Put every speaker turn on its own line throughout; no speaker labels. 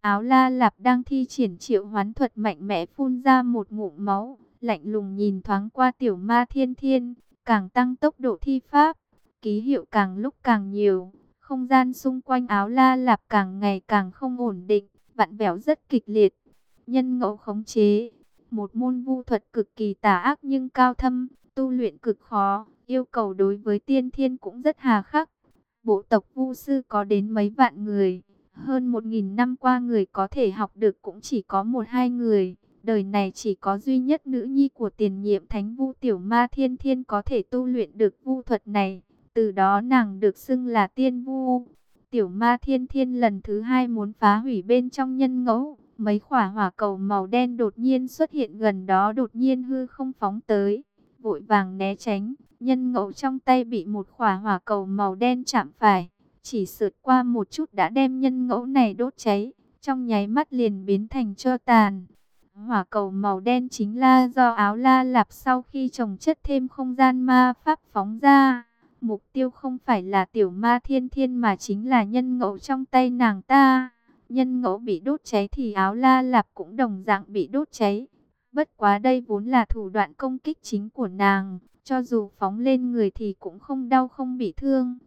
Áo la lạp đang thi triển triệu hoán thuật mạnh mẽ phun ra một ngụm máu, lạnh lùng nhìn thoáng qua tiểu ma thiên thiên, càng tăng tốc độ thi pháp, ký hiệu càng lúc càng nhiều, không gian xung quanh áo la lạp càng ngày càng không ổn định, vặn vẹo rất kịch liệt. Nhân ngẫu khống chế, một môn vu thuật cực kỳ tà ác nhưng cao thâm, tu luyện cực khó, yêu cầu đối với tiên thiên cũng rất hà khắc. Bộ tộc vu sư có đến mấy vạn người, hơn một nghìn năm qua người có thể học được cũng chỉ có một hai người. Đời này chỉ có duy nhất nữ nhi của tiền nhiệm thánh vu tiểu ma thiên thiên có thể tu luyện được vu thuật này. Từ đó nàng được xưng là tiên vu. Tiểu ma thiên thiên lần thứ hai muốn phá hủy bên trong nhân ngẫu. Mấy khỏa hỏa cầu màu đen đột nhiên xuất hiện gần đó đột nhiên hư không phóng tới. Vội vàng né tránh, nhân ngẫu trong tay bị một khỏa hỏa cầu màu đen chạm phải. Chỉ sượt qua một chút đã đem nhân ngẫu này đốt cháy, trong nháy mắt liền biến thành cho tàn. Hỏa cầu màu đen chính là do áo la lạp sau khi trồng chất thêm không gian ma pháp phóng ra. Mục tiêu không phải là tiểu ma thiên thiên mà chính là nhân ngẫu trong tay nàng ta. Nhân ngẫu bị đốt cháy thì áo la lạp cũng đồng dạng bị đốt cháy. Bất quá đây vốn là thủ đoạn công kích chính của nàng. Cho dù phóng lên người thì cũng không đau không bị thương.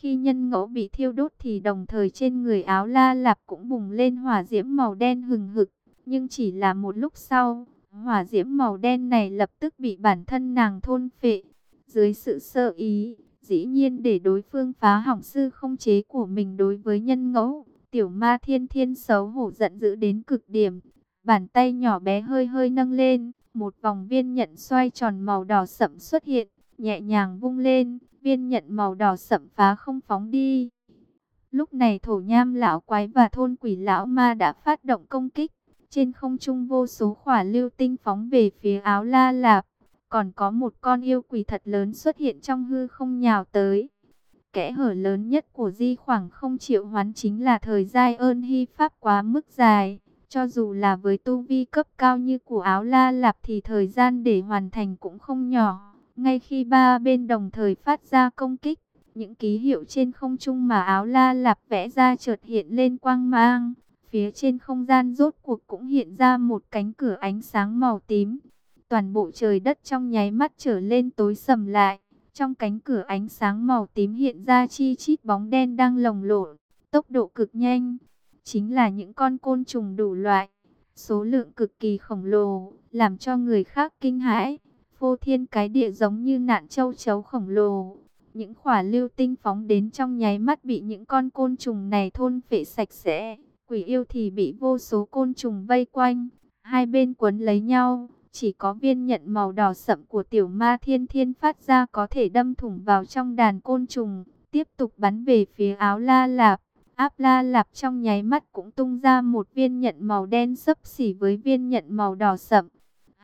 Khi nhân ngẫu bị thiêu đốt thì đồng thời trên người áo la lạp cũng bùng lên hỏa diễm màu đen hừng hực. Nhưng chỉ là một lúc sau, hỏa diễm màu đen này lập tức bị bản thân nàng thôn phệ. Dưới sự sơ ý, dĩ nhiên để đối phương phá hỏng sư không chế của mình đối với nhân ngẫu. Tiểu ma thiên thiên xấu hổ giận dữ đến cực điểm. Bàn tay nhỏ bé hơi hơi nâng lên, một vòng viên nhận xoay tròn màu đỏ sậm xuất hiện, nhẹ nhàng vung lên, viên nhận màu đỏ sậm phá không phóng đi. Lúc này thổ nham lão quái và thôn quỷ lão ma đã phát động công kích. Trên không trung vô số khỏa lưu tinh phóng về phía áo la lạp. Còn có một con yêu quỷ thật lớn xuất hiện trong hư không nhào tới. Kẽ hở lớn nhất của di khoảng không triệu hoán chính là thời gian ơn hy pháp quá mức dài. Cho dù là với tu vi cấp cao như của áo la lạp thì thời gian để hoàn thành cũng không nhỏ. Ngay khi ba bên đồng thời phát ra công kích, những ký hiệu trên không trung mà áo la lạp vẽ ra chợt hiện lên quang mang. Phía trên không gian rốt cuộc cũng hiện ra một cánh cửa ánh sáng màu tím. Toàn bộ trời đất trong nháy mắt trở lên tối sầm lại. Trong cánh cửa ánh sáng màu tím hiện ra chi chít bóng đen đang lồng lộn, tốc độ cực nhanh. Chính là những con côn trùng đủ loại, số lượng cực kỳ khổng lồ, làm cho người khác kinh hãi. Phô thiên cái địa giống như nạn châu chấu khổng lồ. Những khỏa lưu tinh phóng đến trong nháy mắt bị những con côn trùng này thôn phệ sạch sẽ. Quỷ yêu thì bị vô số côn trùng vây quanh, hai bên quấn lấy nhau. Chỉ có viên nhận màu đỏ sậm của tiểu ma thiên thiên phát ra có thể đâm thủng vào trong đàn côn trùng, tiếp tục bắn về phía áo la lạp. Áp la lạp trong nháy mắt cũng tung ra một viên nhận màu đen sấp xỉ với viên nhận màu đỏ sậm.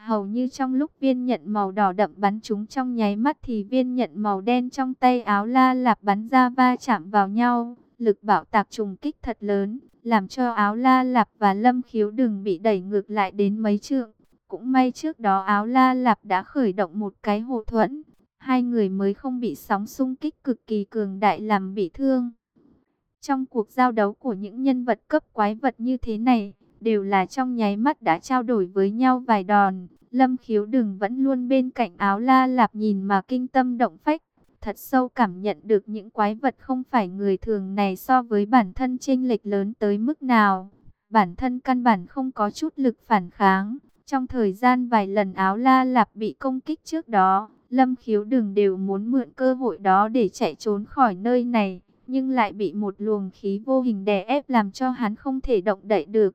Hầu như trong lúc viên nhận màu đỏ đậm bắn chúng trong nháy mắt thì viên nhận màu đen trong tay áo la lạp bắn ra va chạm vào nhau. Lực bạo tạc trùng kích thật lớn, làm cho áo la lạp và lâm khiếu đừng bị đẩy ngược lại đến mấy trượng. Cũng may trước đó áo la lạp đã khởi động một cái hộ thuẫn, hai người mới không bị sóng xung kích cực kỳ cường đại làm bị thương. Trong cuộc giao đấu của những nhân vật cấp quái vật như thế này, đều là trong nháy mắt đã trao đổi với nhau vài đòn. Lâm khiếu đừng vẫn luôn bên cạnh áo la lạp nhìn mà kinh tâm động phách. Thật sâu cảm nhận được những quái vật không phải người thường này so với bản thân chênh lệch lớn tới mức nào. Bản thân căn bản không có chút lực phản kháng. Trong thời gian vài lần áo la lạp bị công kích trước đó, Lâm khiếu đừng đều muốn mượn cơ hội đó để chạy trốn khỏi nơi này. Nhưng lại bị một luồng khí vô hình đè ép làm cho hắn không thể động đậy được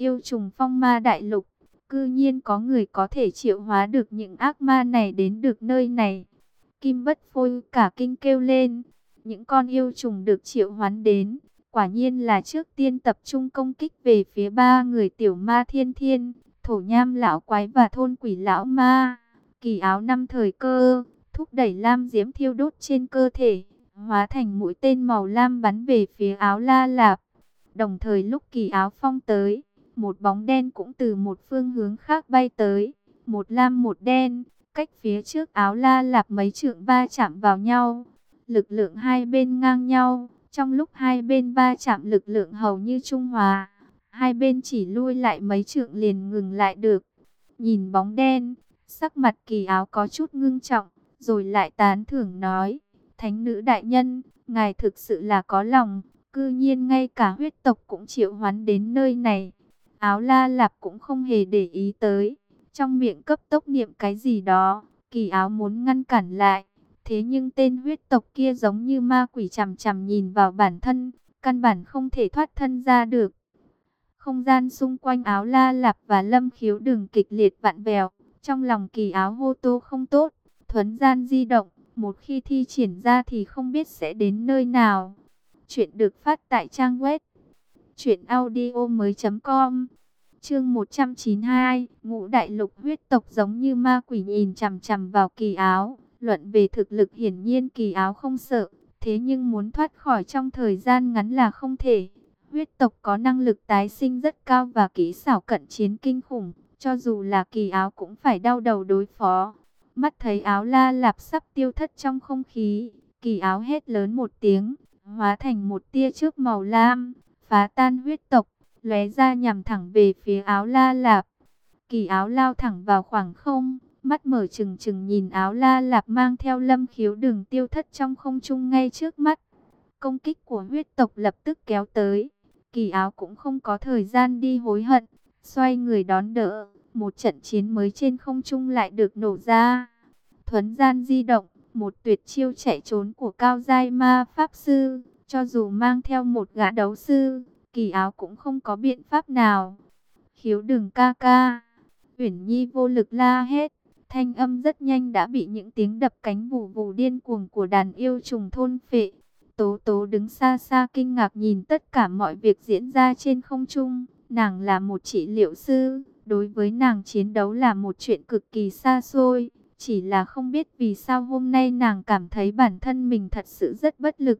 yêu trùng phong ma đại lục. Cư nhiên có người có thể triệu hóa được những ác ma này đến được nơi này. Kim bất phôi cả kinh kêu lên. Những con yêu trùng được triệu hoán đến. Quả nhiên là trước tiên tập trung công kích về phía ba người tiểu ma thiên thiên, thổ nham lão quái và thôn quỷ lão ma. Kỳ áo năm thời cơ, thúc đẩy lam diễm thiêu đốt trên cơ thể, hóa thành mũi tên màu lam bắn về phía áo la lạp. Đồng thời lúc kỳ áo phong tới, một bóng đen cũng từ một phương hướng khác bay tới, một lam một đen, cách phía trước áo la lạp mấy trượng va chạm vào nhau. Lực lượng hai bên ngang nhau, trong lúc hai bên va chạm lực lượng hầu như trung hòa. Hai bên chỉ lui lại mấy trượng liền ngừng lại được. Nhìn bóng đen, sắc mặt kỳ áo có chút ngưng trọng, rồi lại tán thưởng nói. Thánh nữ đại nhân, ngài thực sự là có lòng, cư nhiên ngay cả huyết tộc cũng chịu hoán đến nơi này. Áo la lạp cũng không hề để ý tới, trong miệng cấp tốc niệm cái gì đó, kỳ áo muốn ngăn cản lại. Thế nhưng tên huyết tộc kia giống như ma quỷ chằm chằm nhìn vào bản thân, căn bản không thể thoát thân ra được. Không gian xung quanh áo la lạp và lâm khiếu đường kịch liệt vặn vẹo, trong lòng kỳ áo hô tô không tốt, thuấn gian di động, một khi thi triển ra thì không biết sẽ đến nơi nào. Chuyện được phát tại trang web truyệnaudiomoi.com. Chương 192, Ngũ đại lục huyết tộc giống như ma quỷ nhìn chằm chằm vào Kỳ Áo, luận về thực lực hiển nhiên Kỳ Áo không sợ, thế nhưng muốn thoát khỏi trong thời gian ngắn là không thể. Huyết tộc có năng lực tái sinh rất cao và kỹ xảo cận chiến kinh khủng, cho dù là Kỳ Áo cũng phải đau đầu đối phó. Mắt thấy áo la lạp sắp tiêu thất trong không khí, kỳ áo hét lớn một tiếng, hóa thành một tia trước màu lam, phá tan huyết tộc, lóe ra nhằm thẳng về phía áo la lạp. Kỳ áo lao thẳng vào khoảng không, mắt mở trừng trừng nhìn áo la lạp mang theo lâm khiếu đường tiêu thất trong không trung ngay trước mắt. Công kích của huyết tộc lập tức kéo tới, kỳ áo cũng không có thời gian đi hối hận, xoay người đón đỡ một trận chiến mới trên không trung lại được nổ ra. Thuấn gian di động, một tuyệt chiêu chạy trốn của cao giai ma pháp sư, cho dù mang theo một gã đấu sư, kỳ áo cũng không có biện pháp nào. Khiếu đừng ca ca, Uyển Nhi vô lực la hết, thanh âm rất nhanh đã bị những tiếng đập cánh vù vù điên cuồng của đàn yêu trùng thôn phệ. Tố tố đứng xa xa kinh ngạc nhìn tất cả mọi việc diễn ra trên không trung, nàng là một trị liệu sư Đối với nàng chiến đấu là một chuyện cực kỳ xa xôi, chỉ là không biết vì sao hôm nay nàng cảm thấy bản thân mình thật sự rất bất lực.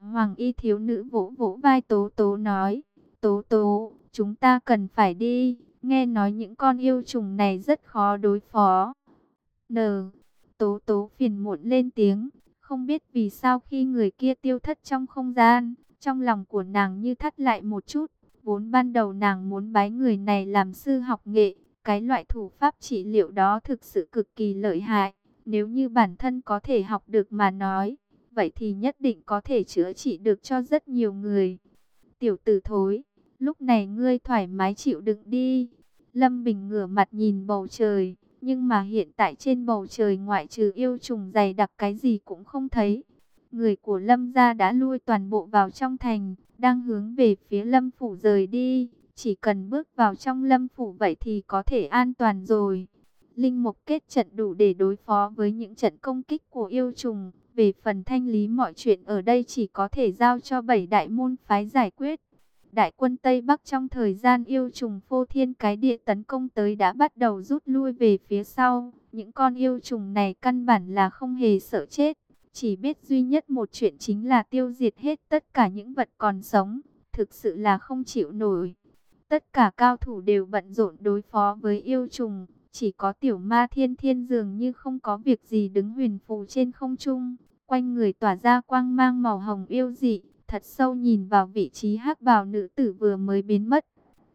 Hoàng y thiếu nữ vỗ vỗ vai Tố Tố nói, Tố Tố, chúng ta cần phải đi, nghe nói những con yêu trùng này rất khó đối phó. N. Tố Tố phiền muộn lên tiếng, không biết vì sao khi người kia tiêu thất trong không gian, trong lòng của nàng như thắt lại một chút. Vốn ban đầu nàng muốn bái người này làm sư học nghệ, cái loại thủ pháp trị liệu đó thực sự cực kỳ lợi hại. Nếu như bản thân có thể học được mà nói, vậy thì nhất định có thể chữa trị được cho rất nhiều người. Tiểu tử thối, lúc này ngươi thoải mái chịu đựng đi. Lâm Bình ngửa mặt nhìn bầu trời, nhưng mà hiện tại trên bầu trời ngoại trừ yêu trùng dày đặc cái gì cũng không thấy. Người của Lâm gia đã lui toàn bộ vào trong thành, đang hướng về phía Lâm phủ rời đi. Chỉ cần bước vào trong Lâm phủ vậy thì có thể an toàn rồi. Linh mục kết trận đủ để đối phó với những trận công kích của yêu trùng. Về phần thanh lý mọi chuyện ở đây chỉ có thể giao cho bảy đại môn phái giải quyết. Đại quân Tây Bắc trong thời gian yêu trùng phô thiên cái địa tấn công tới đã bắt đầu rút lui về phía sau. Những con yêu trùng này căn bản là không hề sợ chết. Chỉ biết duy nhất một chuyện chính là tiêu diệt hết tất cả những vật còn sống. Thực sự là không chịu nổi. Tất cả cao thủ đều bận rộn đối phó với yêu trùng. Chỉ có tiểu ma thiên thiên dường như không có việc gì đứng huyền phù trên không trung. Quanh người tỏa ra quang mang màu hồng yêu dị. Thật sâu nhìn vào vị trí hắc bào nữ tử vừa mới biến mất.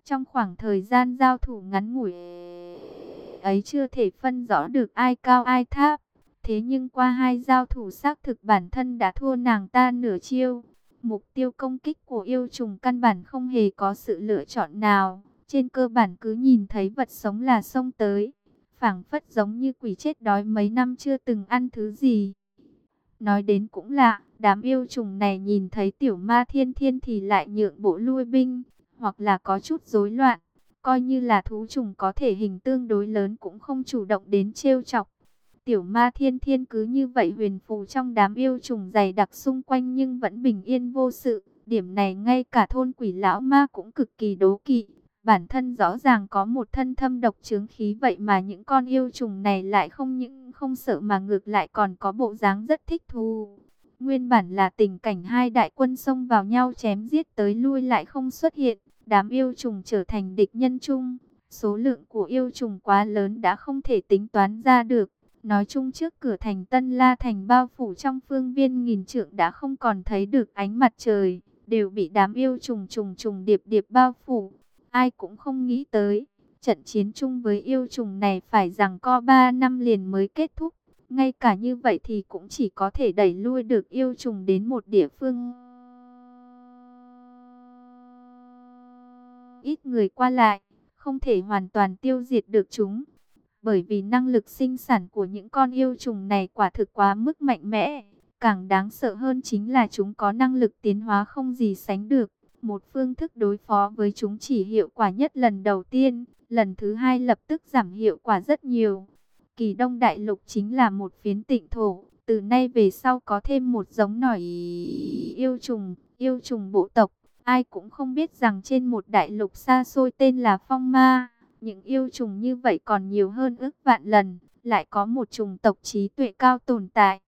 Trong khoảng thời gian giao thủ ngắn ngủi ấy chưa thể phân rõ được ai cao ai thấp. Thế nhưng qua hai giao thủ xác thực bản thân đã thua nàng ta nửa chiêu. Mục tiêu công kích của yêu trùng căn bản không hề có sự lựa chọn nào. Trên cơ bản cứ nhìn thấy vật sống là xông tới. phảng phất giống như quỷ chết đói mấy năm chưa từng ăn thứ gì. Nói đến cũng lạ, đám yêu trùng này nhìn thấy tiểu ma thiên thiên thì lại nhượng bộ lui binh, hoặc là có chút rối loạn. Coi như là thú trùng có thể hình tương đối lớn cũng không chủ động đến trêu chọc. Tiểu ma thiên thiên cứ như vậy huyền phù trong đám yêu trùng dày đặc xung quanh nhưng vẫn bình yên vô sự. Điểm này ngay cả thôn quỷ lão ma cũng cực kỳ đố kỵ. Bản thân rõ ràng có một thân thâm độc chứng khí vậy mà những con yêu trùng này lại không những không sợ mà ngược lại còn có bộ dáng rất thích thú. Nguyên bản là tình cảnh hai đại quân xông vào nhau chém giết tới lui lại không xuất hiện. Đám yêu trùng trở thành địch nhân chung. Số lượng của yêu trùng quá lớn đã không thể tính toán ra được. Nói chung trước cửa thành Tân La Thành bao phủ trong phương viên nghìn trượng đã không còn thấy được ánh mặt trời, đều bị đám yêu trùng trùng trùng điệp điệp bao phủ. Ai cũng không nghĩ tới, trận chiến chung với yêu trùng này phải rằng co 3 năm liền mới kết thúc. Ngay cả như vậy thì cũng chỉ có thể đẩy lui được yêu trùng đến một địa phương. Ít người qua lại, không thể hoàn toàn tiêu diệt được chúng. Bởi vì năng lực sinh sản của những con yêu trùng này quả thực quá mức mạnh mẽ. Càng đáng sợ hơn chính là chúng có năng lực tiến hóa không gì sánh được. Một phương thức đối phó với chúng chỉ hiệu quả nhất lần đầu tiên, lần thứ hai lập tức giảm hiệu quả rất nhiều. Kỳ Đông Đại Lục chính là một phiến tịnh thổ, từ nay về sau có thêm một giống nòi yêu trùng, yêu trùng bộ tộc. Ai cũng không biết rằng trên một đại lục xa xôi tên là Phong Ma, những yêu trùng như vậy còn nhiều hơn ước vạn lần, lại có một trùng tộc trí tuệ cao tồn tại.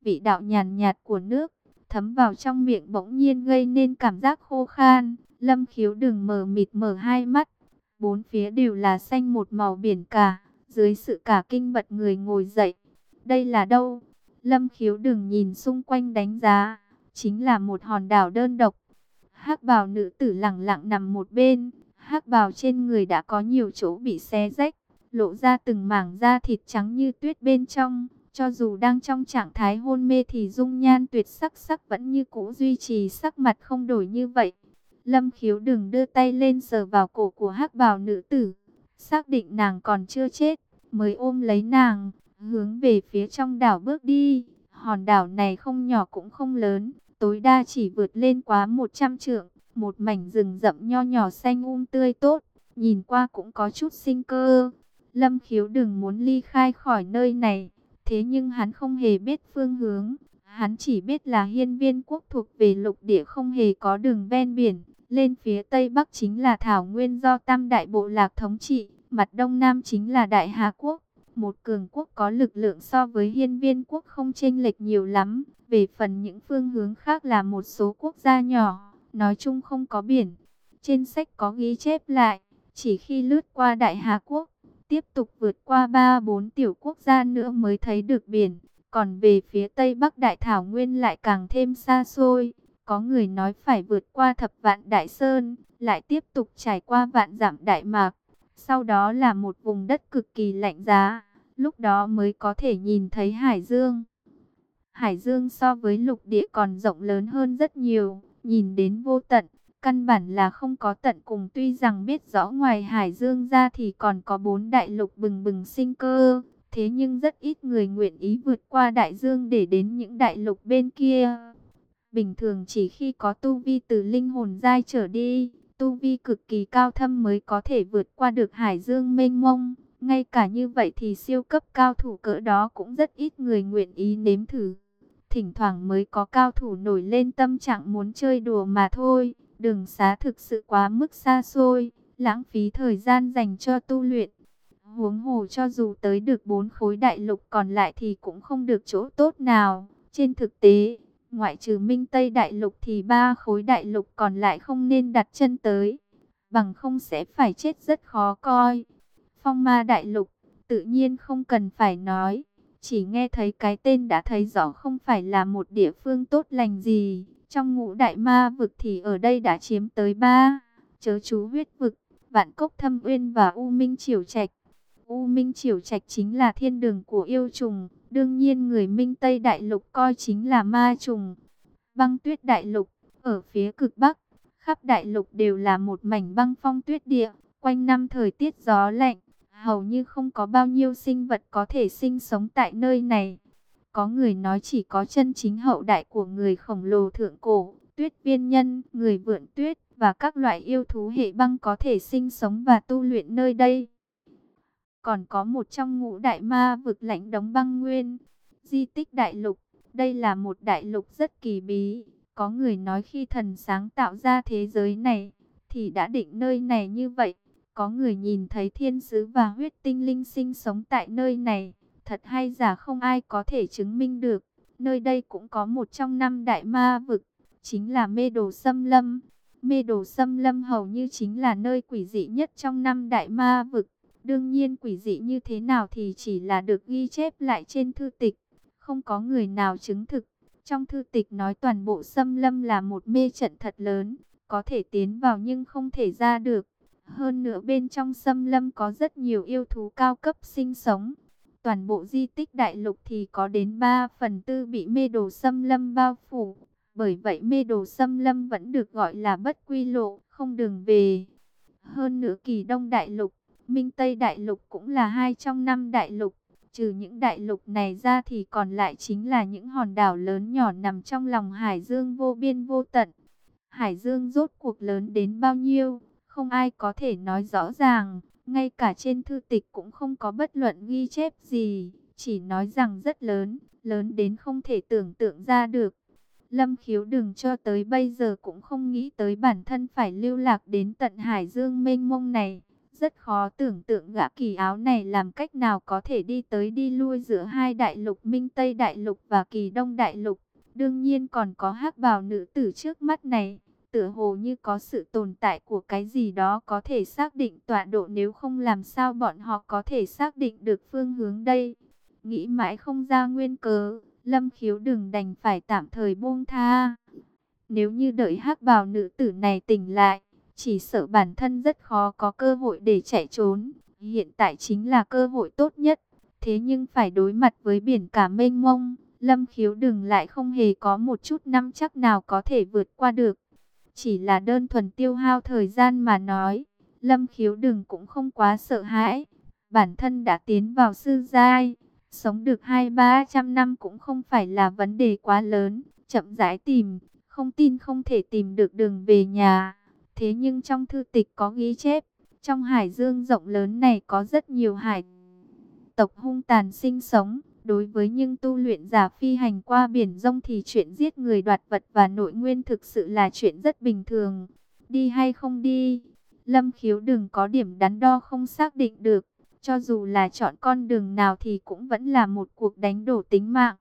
Vị đạo nhàn nhạt của nước, thấm vào trong miệng bỗng nhiên gây nên cảm giác khô khan. Lâm khiếu đừng mờ mịt mở hai mắt, bốn phía đều là xanh một màu biển cả. Dưới sự cả kinh bật người ngồi dậy. Đây là đâu? Lâm khiếu đừng nhìn xung quanh đánh giá. Chính là một hòn đảo đơn độc. hắc bào nữ tử lặng lặng nằm một bên. hắc bào trên người đã có nhiều chỗ bị xé rách. Lộ ra từng mảng da thịt trắng như tuyết bên trong. Cho dù đang trong trạng thái hôn mê thì dung nhan tuyệt sắc sắc vẫn như cũ duy trì sắc mặt không đổi như vậy. Lâm khiếu đừng đưa tay lên sờ vào cổ của hắc bào nữ tử. Xác định nàng còn chưa chết, mới ôm lấy nàng, hướng về phía trong đảo bước đi. Hòn đảo này không nhỏ cũng không lớn, tối đa chỉ vượt lên quá 100 trượng. Một mảnh rừng rậm nho nhỏ xanh um tươi tốt, nhìn qua cũng có chút sinh cơ. Lâm khiếu đừng muốn ly khai khỏi nơi này, thế nhưng hắn không hề biết phương hướng. Hắn chỉ biết là hiên viên quốc thuộc về lục địa không hề có đường ven biển. Lên phía tây bắc chính là thảo nguyên do tam đại bộ lạc thống trị mặt đông nam chính là Đại Hà Quốc. Một cường quốc có lực lượng so với hiên viên quốc không chênh lệch nhiều lắm. Về phần những phương hướng khác là một số quốc gia nhỏ, nói chung không có biển. Trên sách có ghi chép lại, chỉ khi lướt qua Đại Hà Quốc, tiếp tục vượt qua ba bốn tiểu quốc gia nữa mới thấy được biển. Còn về phía tây bắc Đại Thảo Nguyên lại càng thêm xa xôi. Có người nói phải vượt qua thập vạn Đại Sơn, lại tiếp tục trải qua vạn giảm Đại Mạc sau đó là một vùng đất cực kỳ lạnh giá, lúc đó mới có thể nhìn thấy Hải Dương. Hải Dương so với lục địa còn rộng lớn hơn rất nhiều, nhìn đến vô tận, căn bản là không có tận cùng tuy rằng biết rõ ngoài Hải Dương ra thì còn có bốn đại lục bừng bừng sinh cơ, thế nhưng rất ít người nguyện ý vượt qua đại dương để đến những đại lục bên kia. Bình thường chỉ khi có tu vi từ linh hồn giai trở đi, tu vi cực kỳ cao thâm mới có thể vượt qua được hải dương mênh mông. Ngay cả như vậy thì siêu cấp cao thủ cỡ đó cũng rất ít người nguyện ý nếm thử. Thỉnh thoảng mới có cao thủ nổi lên tâm trạng muốn chơi đùa mà thôi. Đường xá thực sự quá mức xa xôi, lãng phí thời gian dành cho tu luyện. Huống hồ cho dù tới được bốn khối đại lục còn lại thì cũng không được chỗ tốt nào. Trên thực tế, Ngoại trừ Minh Tây Đại Lục thì ba khối đại lục còn lại không nên đặt chân tới. Bằng không sẽ phải chết rất khó coi. Phong ma đại lục, tự nhiên không cần phải nói. Chỉ nghe thấy cái tên đã thấy rõ không phải là một địa phương tốt lành gì. Trong ngũ đại ma vực thì ở đây đã chiếm tới ba. Chớ chú huyết vực, vạn cốc thâm uyên và U Minh Triều Trạch. U Minh Triều Trạch chính là thiên đường của yêu trùng, Đương nhiên người Minh Tây Đại Lục coi chính là ma trùng. Băng tuyết đại lục, ở phía cực Bắc, khắp đại lục đều là một mảnh băng phong tuyết địa, quanh năm thời tiết gió lạnh, hầu như không có bao nhiêu sinh vật có thể sinh sống tại nơi này. Có người nói chỉ có chân chính hậu đại của người khổng lồ thượng cổ, tuyết viên nhân, người vượn tuyết và các loại yêu thú hệ băng có thể sinh sống và tu luyện nơi đây. Còn có một trong ngũ đại ma vực lãnh đóng băng nguyên, di tích đại lục. Đây là một đại lục rất kỳ bí. Có người nói khi thần sáng tạo ra thế giới này, thì đã định nơi này như vậy. Có người nhìn thấy thiên sứ và huyết tinh linh sinh sống tại nơi này. Thật hay giả không ai có thể chứng minh được. Nơi đây cũng có một trong năm đại ma vực, chính là mê đồ xâm lâm. Mê đồ xâm lâm hầu như chính là nơi quỷ dị nhất trong năm đại ma vực. Đương nhiên quỷ dị như thế nào thì chỉ là được ghi chép lại trên thư tịch, không có người nào chứng thực. Trong thư tịch nói toàn bộ xâm lâm là một mê trận thật lớn, có thể tiến vào nhưng không thể ra được. Hơn nữa bên trong xâm lâm có rất nhiều yêu thú cao cấp sinh sống. Toàn bộ di tích đại lục thì có đến 3 phần tư bị mê đồ xâm lâm bao phủ. Bởi vậy mê đồ xâm lâm vẫn được gọi là bất quy lộ, không đường về. Hơn nữa kỳ đông đại lục, minh tây đại lục cũng là hai trong năm đại lục. Trừ những đại lục này ra thì còn lại chính là những hòn đảo lớn nhỏ nằm trong lòng hải dương vô biên vô tận. Hải dương rốt cuộc lớn đến bao nhiêu, không ai có thể nói rõ ràng. Ngay cả trên thư tịch cũng không có bất luận ghi chép gì, chỉ nói rằng rất lớn, lớn đến không thể tưởng tượng ra được. Lâm khiếu đừng cho tới bây giờ cũng không nghĩ tới bản thân phải lưu lạc đến tận hải dương mênh mông này. Rất khó tưởng tượng gã kỳ áo này làm cách nào có thể đi tới đi lui giữa hai đại lục Minh Tây Đại Lục và Kỳ Đông Đại Lục. Đương nhiên còn có hắc bào nữ tử trước mắt này. Tựa hồ như có sự tồn tại của cái gì đó có thể xác định tọa độ nếu không làm sao bọn họ có thể xác định được phương hướng đây. Nghĩ mãi không ra nguyên cớ, Lâm khiếu đừng đành phải tạm thời buông tha. Nếu như đợi hắc bào nữ tử này tỉnh lại, chỉ sợ bản thân rất khó có cơ hội để chạy trốn. Hiện tại chính là cơ hội tốt nhất. Thế nhưng phải đối mặt với biển cả mênh mông, Lâm khiếu đừng lại không hề có một chút năm chắc nào có thể vượt qua được. Chỉ là đơn thuần tiêu hao thời gian mà nói, Lâm khiếu đừng cũng không quá sợ hãi. Bản thân đã tiến vào sư giai, sống được hai ba trăm năm cũng không phải là vấn đề quá lớn, chậm rãi tìm, không tin không thể tìm được đường về nhà. Thế nhưng trong thư tịch có ghi chép, trong hải dương rộng lớn này có rất nhiều hải tộc hung tàn sinh sống. Đối với những tu luyện giả phi hành qua biển rông thì chuyện giết người đoạt vật và nội nguyên thực sự là chuyện rất bình thường. Đi hay không đi, Lâm khiếu đừng có điểm đắn đo không xác định được. Cho dù là chọn con đường nào thì cũng vẫn là một cuộc đánh đổ tính mạng.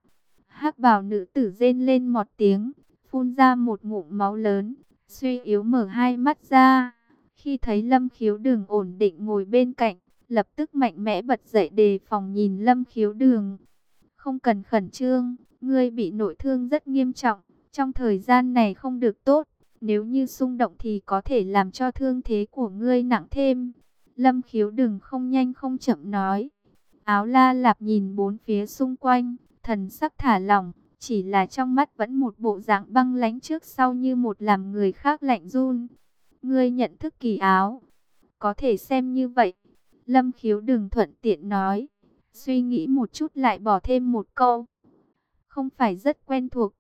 hắc bào nữ tử rên lên một tiếng, phun ra một ngụm máu lớn, suy yếu mở hai mắt ra. Khi thấy Lâm Khiếu Đường ổn định ngồi bên cạnh, lập tức mạnh mẽ bật dậy đề phòng nhìn Lâm Khiếu Đường. Không cần khẩn trương, ngươi bị nội thương rất nghiêm trọng, trong thời gian này không được tốt. Nếu như xung động thì có thể làm cho thương thế của ngươi nặng thêm. Lâm Khiếu đừng không nhanh không chậm nói. Áo la lạp nhìn bốn phía xung quanh, thần sắc thả lỏng, chỉ là trong mắt vẫn một bộ dạng băng lánh trước sau như một làm người khác lạnh run. Ngươi nhận thức kỳ áo. Có thể xem như vậy. Lâm khiếu đừng thuận tiện nói. Suy nghĩ một chút lại bỏ thêm một câu. Không phải rất quen thuộc.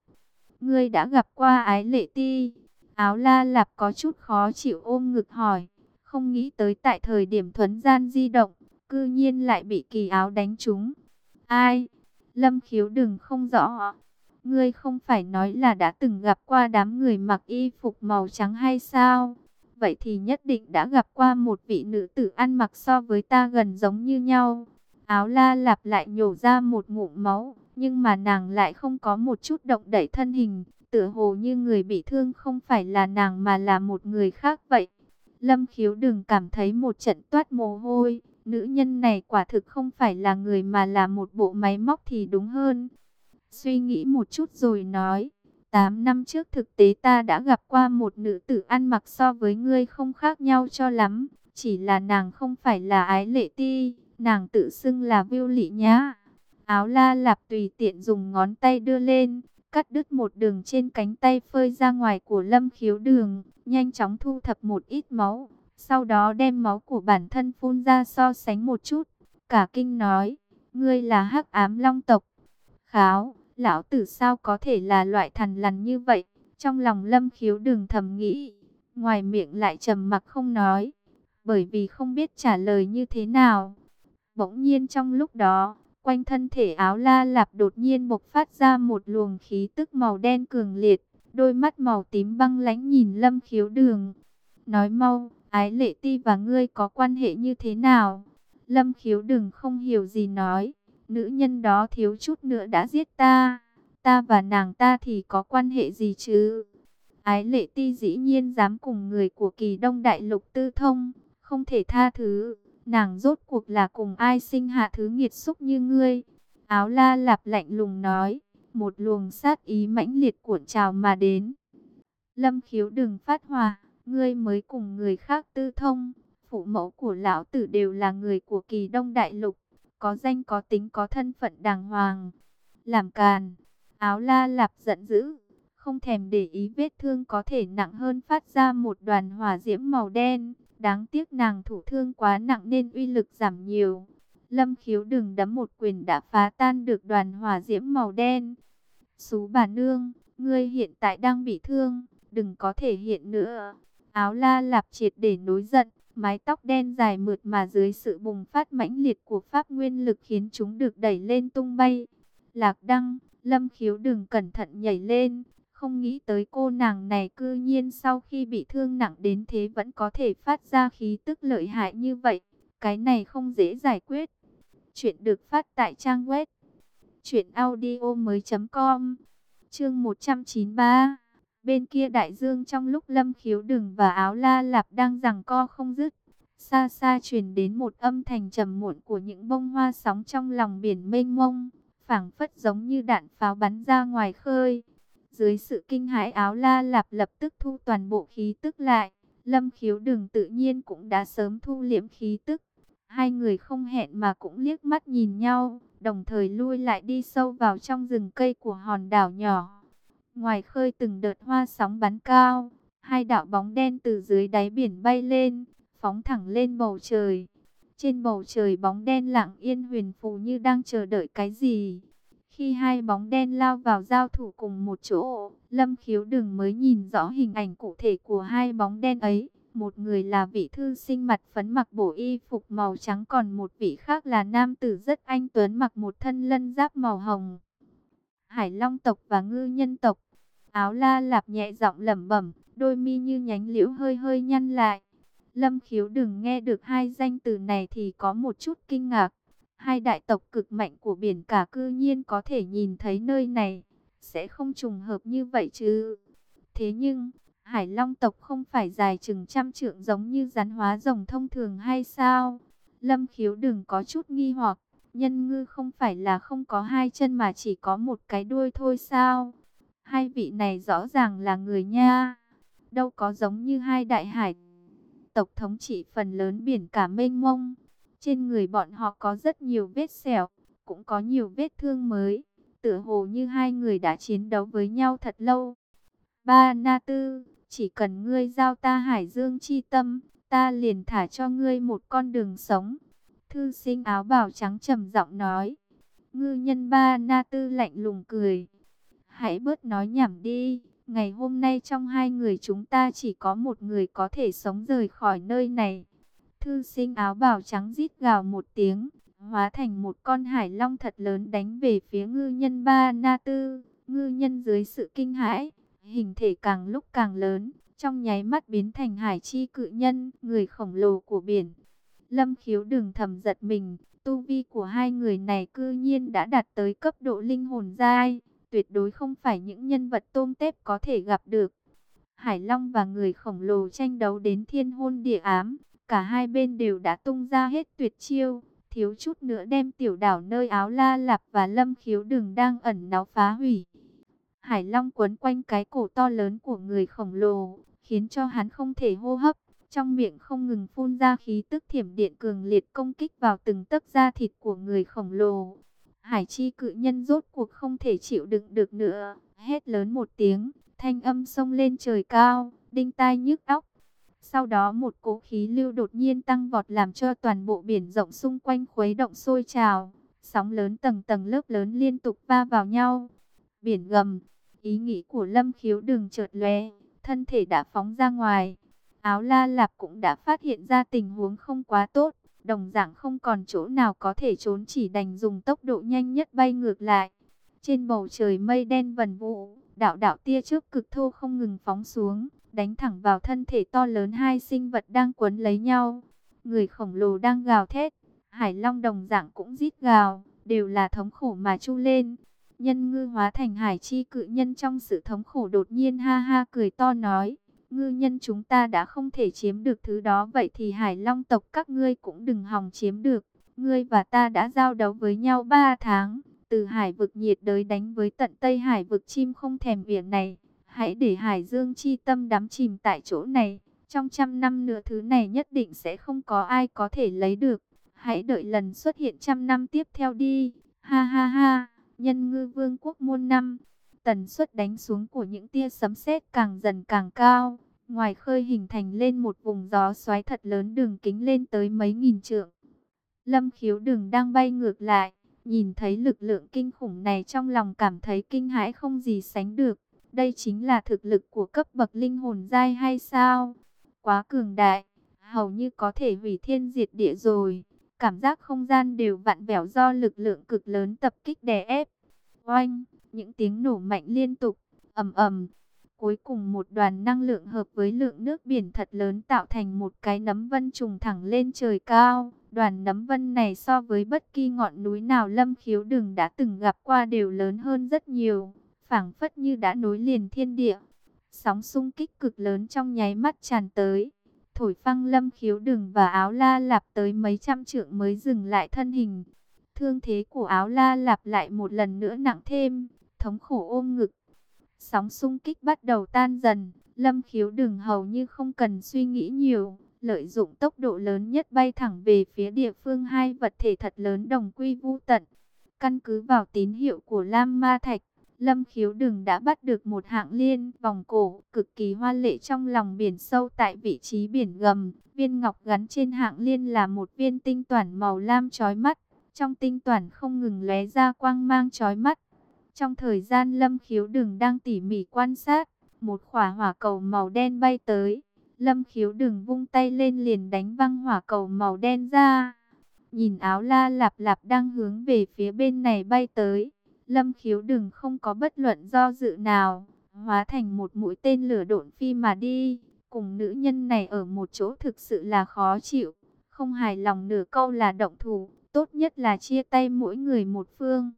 Ngươi đã gặp qua ái lệ ti. Áo la lạp có chút khó chịu ôm ngực hỏi. Không nghĩ tới tại thời điểm thuấn gian di động. Cư nhiên lại bị kỳ áo đánh trúng. Ai? Lâm khiếu đừng không rõ. Ngươi không phải nói là đã từng gặp qua đám người mặc y phục màu trắng hay sao? Vậy thì nhất định đã gặp qua một vị nữ tử ăn mặc so với ta gần giống như nhau. Áo la lạp lại nhổ ra một ngụm máu, nhưng mà nàng lại không có một chút động đẩy thân hình. Tựa hồ như người bị thương không phải là nàng mà là một người khác vậy. Lâm khiếu đừng cảm thấy một trận toát mồ hôi. Nữ nhân này quả thực không phải là người mà là một bộ máy móc thì đúng hơn. Suy nghĩ một chút rồi nói. Tám năm trước thực tế ta đã gặp qua một nữ tử ăn mặc so với ngươi không khác nhau cho lắm. Chỉ là nàng không phải là ái lệ ti, nàng tự xưng là viu lị nhá. Áo la lạp tùy tiện dùng ngón tay đưa lên, cắt đứt một đường trên cánh tay phơi ra ngoài của lâm khiếu đường, nhanh chóng thu thập một ít máu. Sau đó đem máu của bản thân phun ra so sánh một chút. Cả kinh nói, ngươi là hắc ám long tộc. Kháo, lão tử sao có thể là loại thằn lằn như vậy? Trong lòng lâm khiếu đường thầm nghĩ, ngoài miệng lại trầm mặc không nói, bởi vì không biết trả lời như thế nào. Bỗng nhiên trong lúc đó, quanh thân thể áo la lạp đột nhiên bộc phát ra một luồng khí tức màu đen cường liệt, đôi mắt màu tím băng lánh nhìn lâm khiếu đường. Nói mau, ái lệ ti và ngươi có quan hệ như thế nào? Lâm khiếu đường không hiểu gì nói. Nữ nhân đó thiếu chút nữa đã giết ta. Ta và nàng ta thì có quan hệ gì chứ? Ái lệ ti dĩ nhiên dám cùng người của kỳ đông đại lục tư thông. Không thể tha thứ. Nàng rốt cuộc là cùng ai sinh hạ thứ nghiệt xúc như ngươi. Áo la lạp lạnh lùng nói. Một luồng sát ý mãnh liệt cuộn trào mà đến. Lâm khiếu đừng phát hòa. Ngươi mới cùng người khác tư thông. phụ mẫu của lão tử đều là người của kỳ đông đại lục, có danh có tính có thân phận đàng hoàng. Làm càn, áo la lạp giận dữ, không thèm để ý vết thương có thể nặng hơn phát ra một đoàn hỏa diễm màu đen. Đáng tiếc nàng thủ thương quá nặng nên uy lực giảm nhiều. Lâm khiếu đừng đấm một quyền đã phá tan được đoàn hỏa diễm màu đen. Xú bà nương, ngươi hiện tại đang bị thương, đừng có thể hiện nữa. Áo la lạp triệt để nối giận, mái tóc đen dài mượt mà dưới sự bùng phát mãnh liệt của pháp nguyên lực khiến chúng được đẩy lên tung bay. Lạc đăng, lâm khiếu đừng cẩn thận nhảy lên, không nghĩ tới cô nàng này cư nhiên sau khi bị thương nặng đến thế vẫn có thể phát ra khí tức lợi hại như vậy. Cái này không dễ giải quyết. Chuyện được phát tại trang web truyệnaudiomoi.com. Chương 193. Bên kia đại dương trong lúc Lâm Khiếu Đừng và Áo La Lạp đang giằng co không dứt, xa xa truyền đến một âm thanh trầm muộn của những bông hoa sóng trong lòng biển mênh mông, phảng phất giống như đạn pháo bắn ra ngoài khơi. Dưới sự kinh hãi Áo La Lạp lập tức thu toàn bộ khí tức lại, Lâm Khiếu Đừng tự nhiên cũng đã sớm thu liễm khí tức. Hai người không hẹn mà cũng liếc mắt nhìn nhau, đồng thời lui lại đi sâu vào trong rừng cây của hòn đảo nhỏ. Ngoài khơi từng đợt hoa sóng bắn cao, hai đạo bóng đen từ dưới đáy biển bay lên, phóng thẳng lên bầu trời. Trên bầu trời bóng đen lặng yên huyền phù như đang chờ đợi cái gì. Khi hai bóng đen lao vào giao thủ cùng một chỗ, Lâm Khiếu Đừng mới nhìn rõ hình ảnh cụ thể của hai bóng đen ấy. Một người là vị thư sinh mặt phấn mặc bổ y phục màu trắng còn một vị khác là nam tử rất anh tuấn mặc một thân lân giáp màu hồng. Hải Long tộc và ngư nhân tộc. Áo la lạp nhẹ giọng lẩm bẩm, đôi mi như nhánh liễu hơi hơi nhăn lại. Lâm khiếu đừng nghe được hai danh từ này thì có một chút kinh ngạc. Hai đại tộc cực mạnh của biển cả cư nhiên có thể nhìn thấy nơi này. Sẽ không trùng hợp như vậy chứ. Thế nhưng, Hải Long tộc không phải dài chừng trăm trượng giống như rắn hóa rồng thông thường hay sao? Lâm khiếu đừng có chút nghi hoặc, nhân ngư không phải là không có hai chân mà chỉ có một cái đuôi thôi sao? Hai vị này rõ ràng là người nha. Đâu có giống như hai đại hải tộc thống trị phần lớn biển cả mênh mông. Trên người bọn họ có rất nhiều vết sẹo, cũng có nhiều vết thương mới. Tựa hồ như hai người đã chiến đấu với nhau thật lâu. Ba Na Tư, chỉ cần ngươi giao ta hải dương chi tâm, ta liền thả cho ngươi một con đường sống. Thư sinh áo bào trắng trầm giọng nói. Ngư nhân ba Na Tư lạnh lùng cười. Hãy bớt nói nhảm đi. Ngày hôm nay trong hai người chúng ta chỉ có một người có thể sống rời khỏi nơi này. Thư sinh áo bào trắng rít gào một tiếng, hóa thành một con hải long thật lớn đánh về phía ngư nhân ba na tư. Ngư nhân dưới sự kinh hãi, hình thể càng lúc càng lớn, trong nháy mắt biến thành hải chi cự nhân, người khổng lồ của biển. Lâm khiếu đừng thầm giật mình, tu vi của hai người này cư nhiên đã đạt tới cấp độ linh hồn giai, tuyệt đối không phải những nhân vật tôm tép có thể gặp được. Hải Long và người khổng lồ tranh đấu đến thiên hôn địa ám, cả hai bên đều đã tung ra hết tuyệt chiêu, thiếu chút nữa đem tiểu đảo nơi áo la lạp và lâm khiếu đường đang ẩn náu phá hủy. Hải Long quấn quanh cái cổ to lớn của người khổng lồ, khiến cho hắn không thể hô hấp, trong miệng không ngừng phun ra khí tức thiểm điện cường liệt công kích vào từng tấc da thịt của người khổng lồ. Hải chi cự nhân rốt cuộc không thể chịu đựng được nữa, hét lớn một tiếng, thanh âm sông lên trời cao, đinh tai nhức óc. Sau đó một cỗ khí lưu đột nhiên tăng vọt làm cho toàn bộ biển rộng xung quanh khuấy động sôi trào, sóng lớn tầng tầng lớp lớn liên tục va vào nhau. Biển gầm, ý nghĩ của Lâm Khiếu đừng chợt lóe, thân thể đã phóng ra ngoài. Áo La Lạp cũng đã phát hiện ra tình huống không quá tốt, đồng dạng không còn chỗ nào có thể trốn chỉ đành dùng tốc độ nhanh nhất bay ngược lại. Trên bầu trời mây đen vần vụ, đạo đạo tia chớp cực thô không ngừng phóng xuống, đánh thẳng vào thân thể to lớn hai sinh vật đang quấn lấy nhau. Người khổng lồ đang gào thét, hải long đồng dạng cũng rít gào, đều là thống khổ mà chu lên. Nhân ngư hóa thành hải chi cự nhân trong sự thống khổ đột nhiên ha ha cười to nói, ngư nhân chúng ta đã không thể chiếm được thứ đó vậy thì hải long tộc các ngươi cũng đừng hòng chiếm được. Ngươi và ta đã giao đấu với nhau ba tháng, từ hải vực nhiệt đới đánh với tận tây hải vực chim không thèm biển này. Hãy để hải dương chi tâm đắm chìm tại chỗ này, Trong trăm năm nữa thứ này nhất định sẽ không có ai có thể lấy được. Hãy đợi lần xuất hiện trăm năm tiếp theo đi. Ha ha ha, nhân ngư vương quốc muôn năm. Tần suất đánh xuống của những tia sấm sét càng dần càng cao. Ngoài khơi hình thành lên một vùng gió xoáy thật lớn đường kính lên tới mấy nghìn trượng. Lâm khiếu đường đang bay ngược lại. Nhìn thấy lực lượng kinh khủng này trong lòng cảm thấy kinh hãi không gì sánh được. Đây chính là thực lực của cấp bậc linh hồn giai hay sao? Quá cường đại, hầu như có thể hủy thiên diệt địa rồi. Cảm giác không gian đều vặn vẹo do lực lượng cực lớn tập kích đè ép. Oanh, những tiếng nổ mạnh liên tục, ầm ầm. Cuối cùng một đoàn năng lượng hợp với lượng nước biển thật lớn tạo thành một cái nấm vân trùng thẳng lên trời cao. Đoàn nấm vân này so với bất kỳ ngọn núi nào lâm khiếu đừng đã từng gặp qua đều lớn hơn rất nhiều phảng phất như đã nối liền thiên địa. Sóng xung kích cực lớn trong nháy mắt tràn tới. Thổi phăng lâm khiếu đừng và áo la lạp tới mấy trăm trượng mới dừng lại thân hình. Thương thế của áo la lạp lại một lần nữa nặng thêm, thống khổ ôm ngực. Sóng xung kích bắt đầu tan dần, lâm khiếu đừng hầu như không cần suy nghĩ nhiều. Lợi dụng tốc độ lớn nhất bay thẳng về phía địa phương hai vật thể thật lớn đồng quy vu tận. Căn cứ vào tín hiệu của Lam Ma Thạch, Lâm khiếu đừng đã bắt được một hạng liên vòng cổ cực kỳ hoa lệ trong lòng biển sâu tại vị trí biển gầm. Viên ngọc gắn trên hạng liên là một viên tinh toàn màu lam chói mắt. Trong tinh toàn không ngừng lóe ra quang mang chói mắt. Trong thời gian lâm khiếu đừng đang tỉ mỉ quan sát, một khỏa hỏa cầu màu đen bay tới. Lâm khiếu đừng vung tay lên liền đánh văng hỏa cầu màu đen ra. Nhìn áo la lạp lạp đang hướng về phía bên này bay tới. Lâm khiếu đừng không có bất luận do dự nào, hóa thành một mũi tên lửa độn phi mà đi. Cùng nữ nhân này ở một chỗ thực sự là khó chịu, không hài lòng nửa câu là động thủ, tốt nhất là chia tay mỗi người một phương.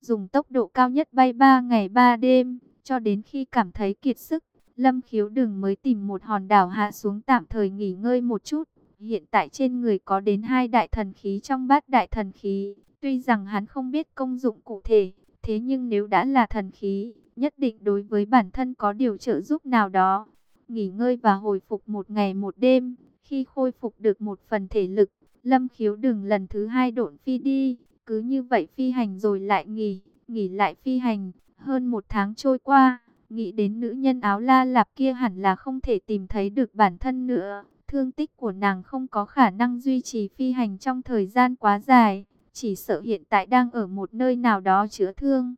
Dùng tốc độ cao nhất bay 3 ngày 3 đêm, cho đến khi cảm thấy kiệt sức, Lâm khiếu đừng mới tìm một hòn đảo hạ xuống tạm thời nghỉ ngơi một chút. Hiện tại trên người có đến hai đại thần khí trong bát đại thần khí, Tuy rằng hắn không biết công dụng cụ thể, thế nhưng nếu đã là thần khí, nhất định đối với bản thân có điều trợ giúp nào đó. Nghỉ ngơi và hồi phục một ngày một đêm, khi khôi phục được một phần thể lực, Lâm khiếu đừng lần thứ hai độn phi đi, cứ như vậy phi hành rồi lại nghỉ, nghỉ lại phi hành, hơn một tháng trôi qua, nghĩ đến nữ nhân áo la lạp kia hẳn là không thể tìm thấy được bản thân nữa. Thương tích của nàng không có khả năng duy trì phi hành trong thời gian quá dài. Chỉ sợ hiện tại đang ở một nơi nào đó chữa thương.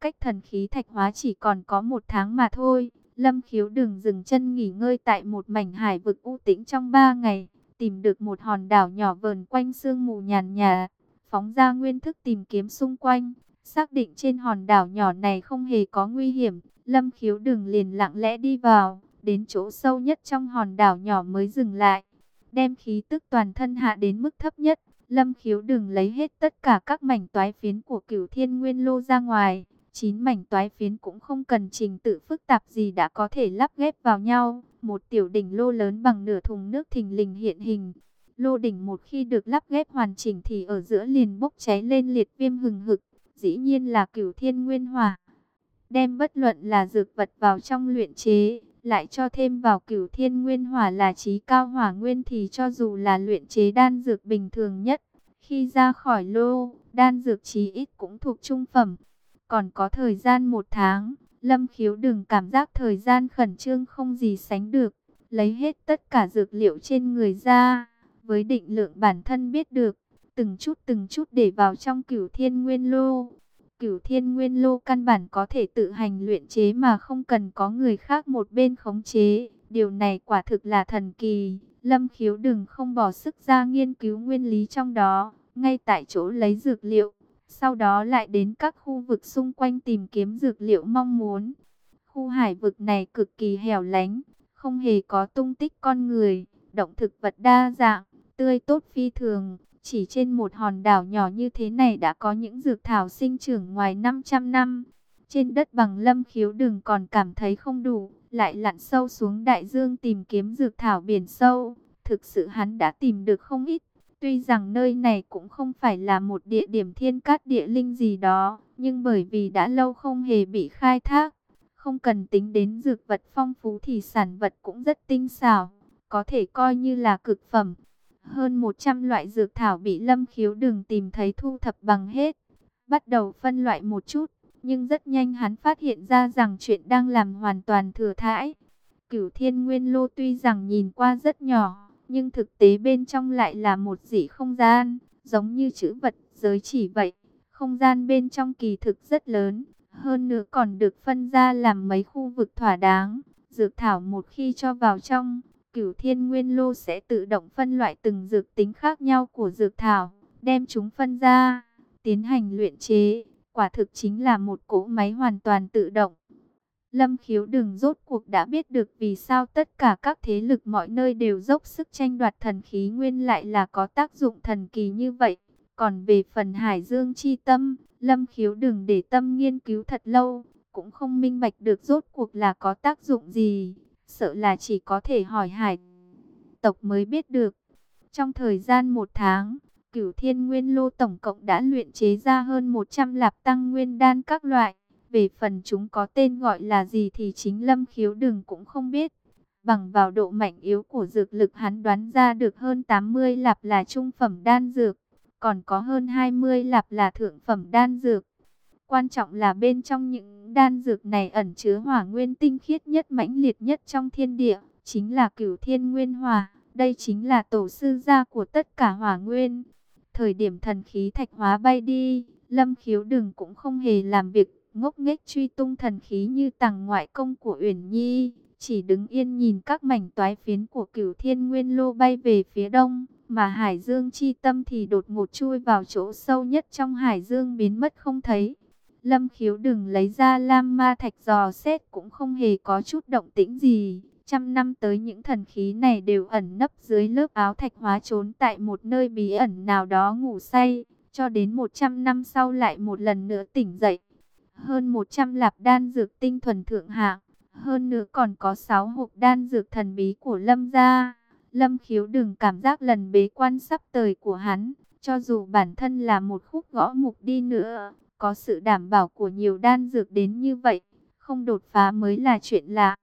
Cách thần khí thạch hóa chỉ còn có một tháng mà thôi. Lâm khiếu đừng dừng chân nghỉ ngơi tại một mảnh hải vực u tĩnh trong ba ngày. Tìm được một hòn đảo nhỏ vờn quanh sương mù nhàn nhà. Phóng ra nguyên thức tìm kiếm xung quanh. Xác định trên hòn đảo nhỏ này không hề có nguy hiểm. Lâm khiếu đừng liền lặng lẽ đi vào. Đến chỗ sâu nhất trong hòn đảo nhỏ mới dừng lại. Đem khí tức toàn thân hạ đến mức thấp nhất Lâm khiếu đừng lấy hết tất cả các mảnh toái phiến của cửu thiên nguyên lô ra ngoài. Chín mảnh toái phiến cũng không cần trình tự phức tạp gì đã có thể lắp ghép vào nhau. Một tiểu đỉnh lô lớn bằng nửa thùng nước thình lình hiện hình. Lô đỉnh một khi được lắp ghép hoàn chỉnh thì ở giữa liền bốc cháy lên liệt viêm hừng hực. Dĩ nhiên là cửu thiên nguyên hỏa. Đem bất luận là dược vật vào trong luyện chế, lại cho thêm vào cửu thiên nguyên hỏa là trí cao hỏa nguyên thì cho dù là luyện chế đan dược bình thường nhất, khi ra khỏi lô, đan dược chí ít cũng thuộc trung phẩm. Còn có thời gian một tháng, lâm khiếu đừng cảm giác thời gian khẩn trương không gì sánh được, lấy hết tất cả dược liệu trên người ra, với định lượng bản thân biết được, từng chút từng chút để vào trong cửu thiên nguyên lô. Cửu thiên nguyên lô căn bản có thể tự hành luyện chế mà không cần có người khác một bên khống chế. Điều này quả thực là thần kỳ. Lâm khiếu đừng không bỏ sức ra nghiên cứu nguyên lý trong đó. Ngay tại chỗ lấy dược liệu. Sau đó lại đến các khu vực xung quanh tìm kiếm dược liệu mong muốn. Khu hải vực này cực kỳ hẻo lánh. Không hề có tung tích con người. Động thực vật đa dạng. Tươi tốt phi thường chỉ trên một hòn đảo nhỏ như thế này đã có những dược thảo sinh trưởng ngoài 500 năm. Trên đất bằng lâm khiếu đừng còn cảm thấy không đủ, lại lặn sâu xuống đại dương tìm kiếm dược thảo biển sâu. Thực sự hắn đã tìm được không ít. Tuy rằng nơi này cũng không phải là một địa điểm thiên cát địa linh gì đó, nhưng bởi vì đã lâu không hề bị khai thác, không cần tính đến dược vật phong phú thì sản vật cũng rất tinh xảo. có thể coi như là cực phẩm. Hơn 100 loại dược thảo bị lâm khiếu đừng tìm thấy thu thập bằng hết. Bắt đầu phân loại một chút, nhưng rất nhanh hắn phát hiện ra rằng chuyện đang làm hoàn toàn thừa thãi. Cửu thiên nguyên lô tuy rằng nhìn qua rất nhỏ, nhưng thực tế bên trong lại là một dị không gian, giống như chữ vật giới chỉ vậy. Không gian bên trong kỳ thực rất lớn, hơn nữa còn được phân ra làm mấy khu vực thỏa đáng. Dược thảo một khi cho vào trong, cửu thiên nguyên lô sẽ tự động phân loại từng dược tính khác nhau của dược thảo, đem chúng phân ra, tiến hành luyện chế. Quả thực chính là một cỗ máy hoàn toàn tự động. Lâm khiếu đừng rốt cuộc đã biết được vì sao tất cả các thế lực mọi nơi đều dốc sức tranh đoạt thần khí nguyên lại là có tác dụng thần kỳ như vậy. Còn về phần hải dương chi tâm, lâm khiếu đừng để tâm nghiên cứu thật lâu, cũng không minh bạch được rốt cuộc là có tác dụng gì, sợ là chỉ có thể hỏi hải tộc mới biết được. Trong thời gian một tháng, cửu thiên nguyên lô tổng cộng đã luyện chế ra hơn 100 lạp tăng nguyên đan các loại. Về phần chúng có tên gọi là gì thì chính lâm khiếu đừng cũng không biết. Bằng vào độ mạnh yếu của dược lực hắn đoán ra được hơn 80 lạp là trung phẩm đan dược. Còn có hơn 20 lạp là thượng phẩm đan dược. Quan trọng là bên trong những đan dược này ẩn chứa hỏa nguyên tinh khiết nhất mãnh liệt nhất trong thiên địa. Chính là cửu thiên nguyên hỏa. Đây chính là tổ sư gia của tất cả hỏa nguyên. Thời điểm thần khí thạch hóa bay đi, lâm khiếu đừng cũng không hề làm việc ngốc nghếch truy tung thần khí như tàng ngoại công của Uyển Nhi, chỉ đứng yên nhìn các mảnh toái phiến của Cửu Thiên Nguyên Lô bay về phía đông, mà Hải Dương chi tâm thì đột ngột chui vào chỗ sâu nhất trong Hải Dương biến mất không thấy. Lâm Khiếu đừng lấy ra Lam Ma Thạch dò xét cũng không hề có chút động tĩnh gì. Trăm năm tới những thần khí này đều ẩn nấp dưới lớp áo thạch hóa trốn tại một nơi bí ẩn nào đó ngủ say, cho đến 100 năm sau lại một lần nữa tỉnh dậy hơn 100 lạp đan dược tinh thuần thượng hạng, hơn nữa còn có 6 hộp đan dược thần bí của Lâm gia. Lâm khiếu đừng cảm giác lần bế quan sắp tới của hắn, cho dù bản thân là một khúc gõ mục đi nữa, có sự đảm bảo của nhiều đan dược đến như vậy, không đột phá mới là chuyện lạ.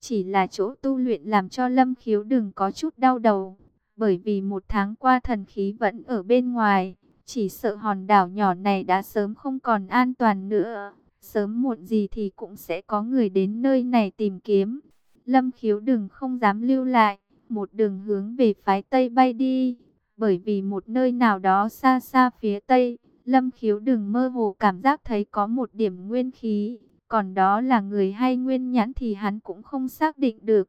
Chỉ là chỗ tu luyện làm cho Lâm khiếu đừng có chút đau đầu, bởi vì một tháng qua thần khí vẫn ở bên ngoài, chỉ sợ hòn đảo nhỏ này đã sớm không còn an toàn nữa. Sớm muộn gì thì cũng sẽ có người đến nơi này tìm kiếm. Lâm khiếu đừng không dám lưu lại. Một đường hướng về phái Tây bay đi. Bởi vì một nơi nào đó xa xa phía Tây. Lâm khiếu đừng mơ hồ cảm giác thấy có một điểm nguyên khí. Còn đó là người hay nguyên nhãn thì hắn cũng không xác định được.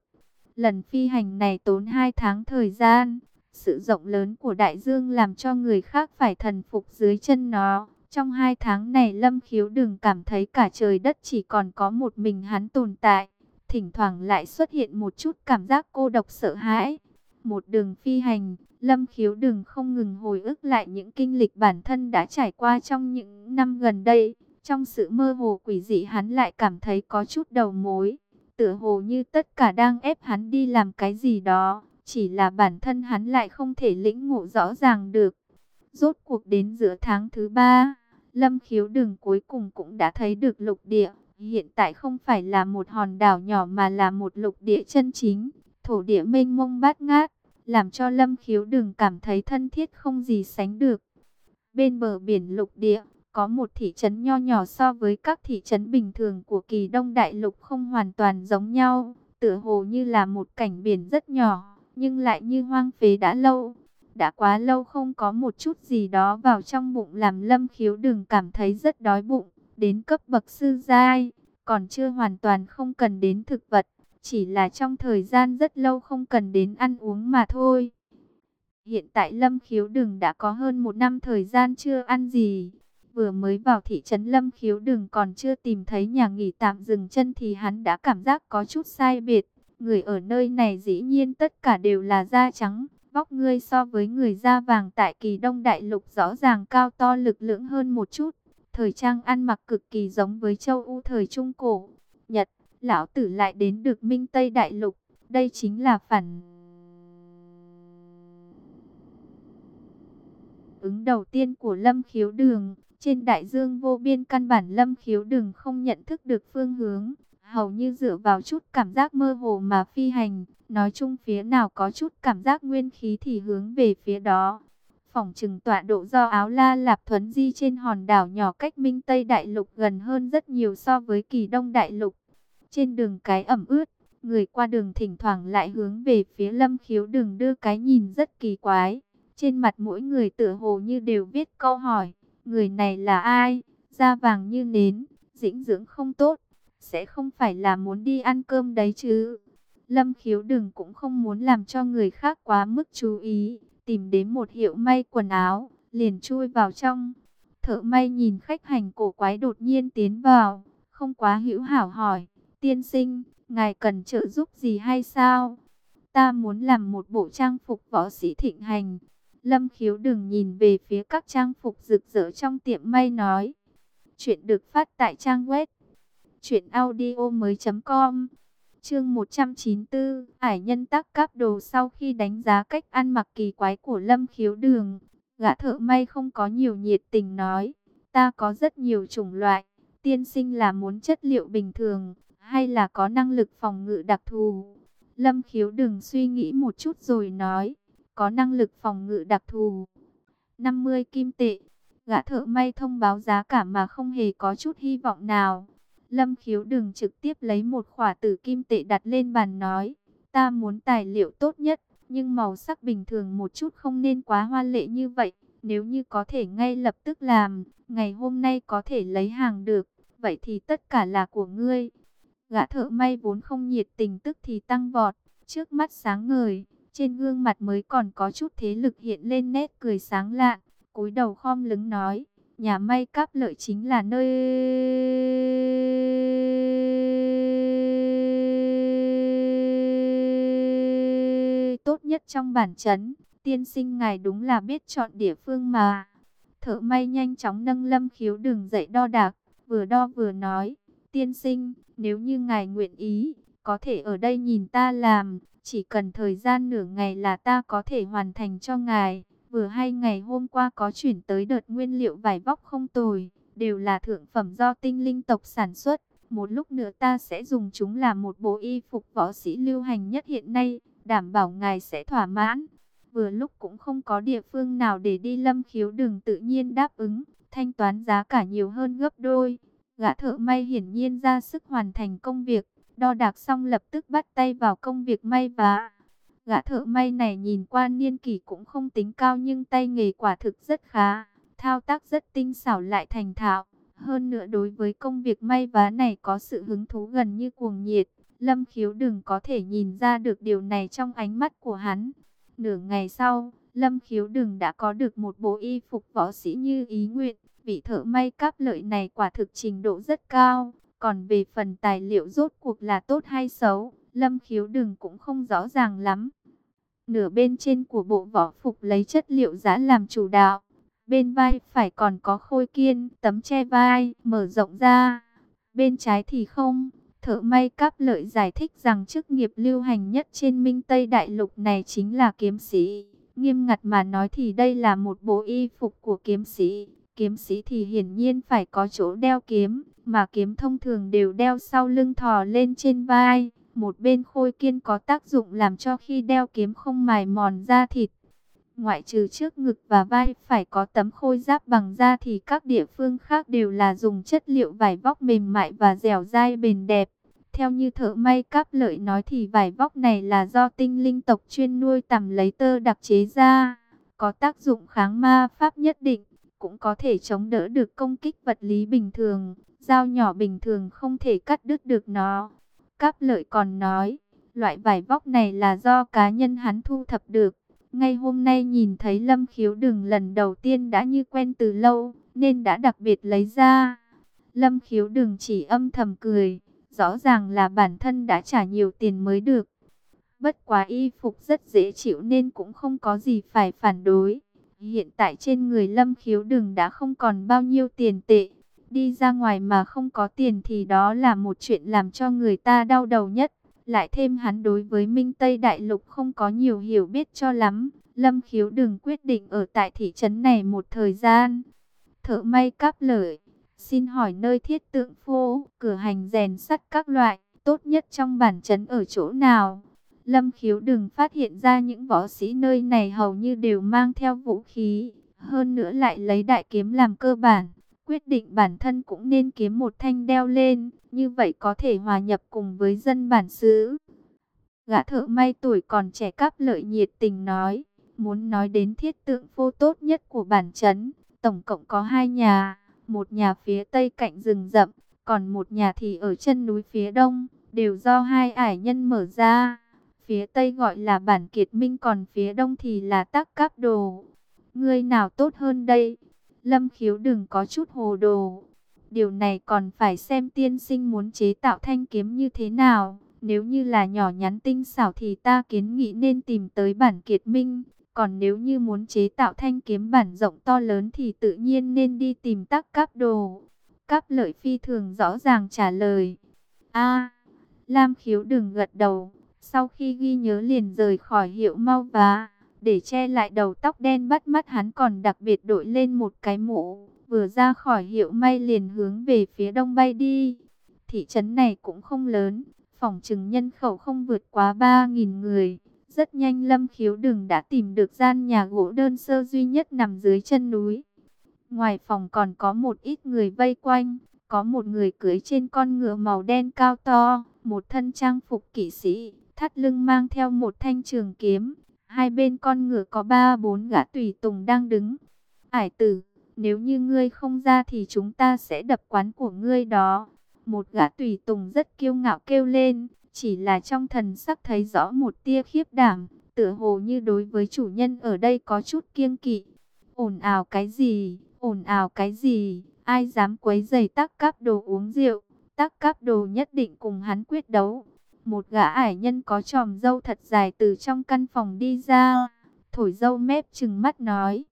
Lần phi hành này tốn 2 tháng thời gian. Sự rộng lớn của đại dương làm cho người khác phải thần phục dưới chân nó. Trong hai tháng này Lâm Khiếu đừng cảm thấy cả trời đất chỉ còn có một mình hắn tồn tại. Thỉnh thoảng lại xuất hiện một chút cảm giác cô độc sợ hãi. Một đường phi hành, Lâm Khiếu đừng không ngừng hồi ức lại những kinh lịch bản thân đã trải qua trong những năm gần đây. Trong sự mơ hồ quỷ dị hắn lại cảm thấy có chút đầu mối. Tựa hồ như tất cả đang ép hắn đi làm cái gì đó chỉ là bản thân hắn lại không thể lĩnh ngộ rõ ràng được. Rốt cuộc đến giữa tháng thứ ba, Lâm khiếu đường cuối cùng cũng đã thấy được lục địa. Hiện tại không phải là một hòn đảo nhỏ mà là một lục địa chân chính. Thổ địa mênh mông bát ngát, làm cho Lâm khiếu đường cảm thấy thân thiết không gì sánh được. Bên bờ biển lục địa, có một thị trấn nho nhỏ so với các thị trấn bình thường của kỳ đông đại lục không hoàn toàn giống nhau. Tựa hồ như là một cảnh biển rất nhỏ nhưng lại như hoang phế đã lâu. Đã quá lâu không có một chút gì đó vào trong bụng làm lâm khiếu đừng cảm thấy rất đói bụng, đến cấp bậc sư giai, còn chưa hoàn toàn không cần đến thực vật, chỉ là trong thời gian rất lâu không cần đến ăn uống mà thôi. Hiện tại lâm khiếu đừng đã có hơn một năm thời gian chưa ăn gì. Vừa mới vào thị trấn lâm khiếu đừng còn chưa tìm thấy nhà nghỉ tạm dừng chân thì hắn đã cảm giác có chút sai biệt. Người ở nơi này dĩ nhiên tất cả đều là da trắng, vóc ngươi so với người da vàng tại kỳ đông đại lục rõ ràng cao to lực lưỡng hơn một chút. Thời trang ăn mặc cực kỳ giống với châu U thời Trung Cổ. Nhật, lão tử lại đến được Minh Tây Đại Lục, đây chính là phản... Ứng đầu tiên của Lâm Khiếu Đường, trên đại dương vô biên căn bản Lâm Khiếu Đường không nhận thức được phương hướng, hầu như dựa vào chút cảm giác mơ hồ mà phi hành. Nói chung phía nào có chút cảm giác nguyên khí thì hướng về phía đó. Phòng trừng tọa độ do áo la lạp thuấn di trên hòn đảo nhỏ cách Minh Tây Đại Lục gần hơn rất nhiều so với kỳ Đông Đại Lục. Trên đường cái ẩm ướt, người qua đường thỉnh thoảng lại hướng về phía lâm khiếu đường đưa cái nhìn rất kỳ quái. Trên mặt mỗi người tựa hồ như đều viết câu hỏi, người này là ai, da vàng như nến, dĩnh dưỡng không tốt, sẽ không phải là muốn đi ăn cơm đấy chứ. Lâm khiếu đừng cũng không muốn làm cho người khác quá mức chú ý, tìm đến một hiệu may quần áo, liền chui vào trong. Thợ may nhìn khách hành cổ quái đột nhiên tiến vào, không quá hữu hảo hỏi, tiên sinh, ngài cần trợ giúp gì hay sao? Ta muốn làm một bộ trang phục võ sĩ thịnh hành. Lâm khiếu đừng nhìn về phía các trang phục rực rỡ trong tiệm may nói. Chuyện được phát tại trang web. Chuyện audio mới.com Chương 194, Ải nhân tắc các đồ sau khi đánh giá cách ăn mặc kỳ quái của Lâm Khiếu Đường, gã thợ may không có nhiều nhiệt tình nói, ta có rất nhiều chủng loại, tiên sinh là muốn chất liệu bình thường, hay là có năng lực phòng ngự đặc thù. Lâm Khiếu Đường suy nghĩ một chút rồi nói, có năng lực phòng ngự đặc thù. 50 kim tệ, gã thợ may thông báo giá cả mà không hề có chút hy vọng nào. Lâm khiếu đừng trực tiếp lấy một khỏa tử kim tệ đặt lên bàn nói. Ta muốn tài liệu tốt nhất, nhưng màu sắc bình thường một chút không nên quá hoa lệ như vậy. Nếu như có thể ngay lập tức làm, ngày hôm nay có thể lấy hàng được, vậy thì tất cả là của ngươi. Gã thợ may vốn không nhiệt tình tức thì tăng vọt, trước mắt sáng ngời, trên gương mặt mới còn có chút thế lực hiện lên nét cười sáng lạ, cúi đầu khom lưng nói, nhà may cáp lợi chính là nơi tốt nhất trong bản chấn. Tiên sinh ngài đúng là biết chọn địa phương mà. Thợ may nhanh chóng nâng lâm khiếu đường dậy đo đạc, vừa đo vừa nói. Tiên sinh, nếu như ngài nguyện ý, có thể ở đây nhìn ta làm, chỉ cần thời gian nửa ngày là ta có thể hoàn thành cho ngài. Vừa hay ngày hôm qua có chuyển tới đợt nguyên liệu vải vóc không tồi, đều là thượng phẩm do tinh linh tộc sản xuất. Một lúc nữa ta sẽ dùng chúng làm một bộ y phục võ sĩ lưu hành nhất hiện nay, đảm bảo ngài sẽ thỏa mãn. Vừa lúc cũng không có địa phương nào để đi lâm khiếu đường tự nhiên đáp ứng, thanh toán giá cả nhiều hơn gấp đôi. Gã thợ may hiển nhiên ra sức hoàn thành công việc, đo đạc xong lập tức bắt tay vào công việc may vá. Gã thợ may này nhìn qua niên kỷ cũng không tính cao nhưng tay nghề quả thực rất khá, thao tác rất tinh xảo lại thành thạo. Hơn nữa đối với công việc may vá này có sự hứng thú gần như cuồng nhiệt. Lâm khiếu đừng có thể nhìn ra được điều này trong ánh mắt của hắn. Nửa ngày sau, Lâm khiếu đừng đã có được một bộ y phục võ sĩ như ý nguyện. Vị thợ may cáp lợi này quả thực trình độ rất cao. Còn về phần tài liệu rốt cuộc là tốt hay xấu, Lâm khiếu đừng cũng không rõ ràng lắm. Nửa bên trên của bộ võ phục lấy chất liệu giá làm chủ đạo. Bên vai phải còn có khôi kiên, tấm che vai, mở rộng ra. Bên trái thì không. Thợ may cáp lợi giải thích rằng chức nghiệp lưu hành nhất trên Minh Tây Đại Lục này chính là kiếm sĩ. Nghiêm ngặt mà nói thì đây là một bộ y phục của kiếm sĩ. Kiếm sĩ thì hiển nhiên phải có chỗ đeo kiếm, mà kiếm thông thường đều đeo sau lưng thò lên trên vai. Một bên khôi kiên có tác dụng làm cho khi đeo kiếm không mài mòn da thịt. Ngoại trừ trước ngực và vai phải có tấm khôi giáp bằng da thì các địa phương khác đều là dùng chất liệu vải vóc mềm mại và dẻo dai bền đẹp. Theo như thợ may cáp lợi nói thì vải vóc này là do tinh linh tộc chuyên nuôi tầm lấy tơ đặc chế ra. Có tác dụng kháng ma pháp nhất định, cũng có thể chống đỡ được công kích vật lý bình thường. Dao nhỏ bình thường không thể cắt đứt được nó. Cáp lợi còn nói, loại vải vóc này là do cá nhân hắn thu thập được. Ngay hôm nay nhìn thấy Lâm Khiếu Đừng lần đầu tiên đã như quen từ lâu, nên đã đặc biệt lấy ra. Lâm Khiếu Đừng chỉ âm thầm cười, rõ ràng là bản thân đã trả nhiều tiền mới được. Bất quá y phục rất dễ chịu nên cũng không có gì phải phản đối. Hiện tại trên người Lâm Khiếu Đừng đã không còn bao nhiêu tiền tệ. Đi ra ngoài mà không có tiền thì đó là một chuyện làm cho người ta đau đầu nhất. Lại thêm hắn đối với Minh Tây Đại Lục không có nhiều hiểu biết cho lắm. Lâm khiếu đừng quyết định ở tại thị trấn này một thời gian. Thợ may cáp lợi. Xin hỏi nơi thiết tượng phố, cửa hành rèn sắt các loại, tốt nhất trong bản trấn ở chỗ nào? Lâm khiếu đừng phát hiện ra những võ sĩ nơi này hầu như đều mang theo vũ khí, hơn nữa lại lấy đại kiếm làm cơ bản. Quyết định bản thân cũng nên kiếm một thanh đeo lên, như vậy có thể hòa nhập cùng với dân bản xứ. Gã thợ may tuổi còn trẻ cắp lợi nhiệt tình nói, muốn nói đến thiết tượng phô tốt nhất của bản chấn, tổng cộng có hai nhà, một nhà phía tây cạnh rừng rậm, còn một nhà thì ở chân núi phía đông, đều do hai ải nhân mở ra. Phía tây gọi là bản kiệt minh, còn phía đông thì là tắc cáp đồ. Ngươi nào tốt hơn đây? Lâm khiếu đừng có chút hồ đồ. Điều này còn phải xem tiên sinh muốn chế tạo thanh kiếm như thế nào. Nếu như là nhỏ nhắn tinh xảo thì ta kiến nghị nên tìm tới bản kiệt minh. Còn nếu như muốn chế tạo thanh kiếm bản rộng to lớn thì tự nhiên nên đi tìm tắc cáp đồ. Cáp lợi phi thường rõ ràng trả lời. a, Lam khiếu đừng gật đầu. Sau khi ghi nhớ liền rời khỏi hiệu mau vá. Để che lại đầu tóc đen bắt mắt hắn còn đặc biệt đội lên một cái mũ. Vừa ra khỏi hiệu may liền hướng về phía đông bay đi. Thị trấn này cũng không lớn. Phòng trừng nhân khẩu không vượt quá 3.000 người. Rất nhanh Lâm Khiếu Đừng đã tìm được gian nhà gỗ đơn sơ duy nhất nằm dưới chân núi. Ngoài phòng còn có một ít người vây quanh. Có một người cưới trên con ngựa màu đen cao to. Một thân trang phục kỵ sĩ. Thắt lưng mang theo một thanh trường kiếm. Hai bên con ngựa có ba bốn gã tùy tùng đang đứng. Ải tử, nếu như ngươi không ra thì chúng ta sẽ đập quán của ngươi đó. Một gã tùy tùng rất kiêu ngạo kêu lên, chỉ là trong thần sắc thấy rõ một tia khiếp đảm, tựa hồ như đối với chủ nhân ở đây có chút kiêng kỵ. Ồn ào cái gì, ồn ào cái gì, ai dám quấy giày tắc cáp đồ uống rượu, tắc cáp đồ nhất định cùng hắn quyết đấu. Một gã ải nhân có tròm dâu thật dài từ trong căn phòng đi ra, thổi dâu mép chừng mắt nói,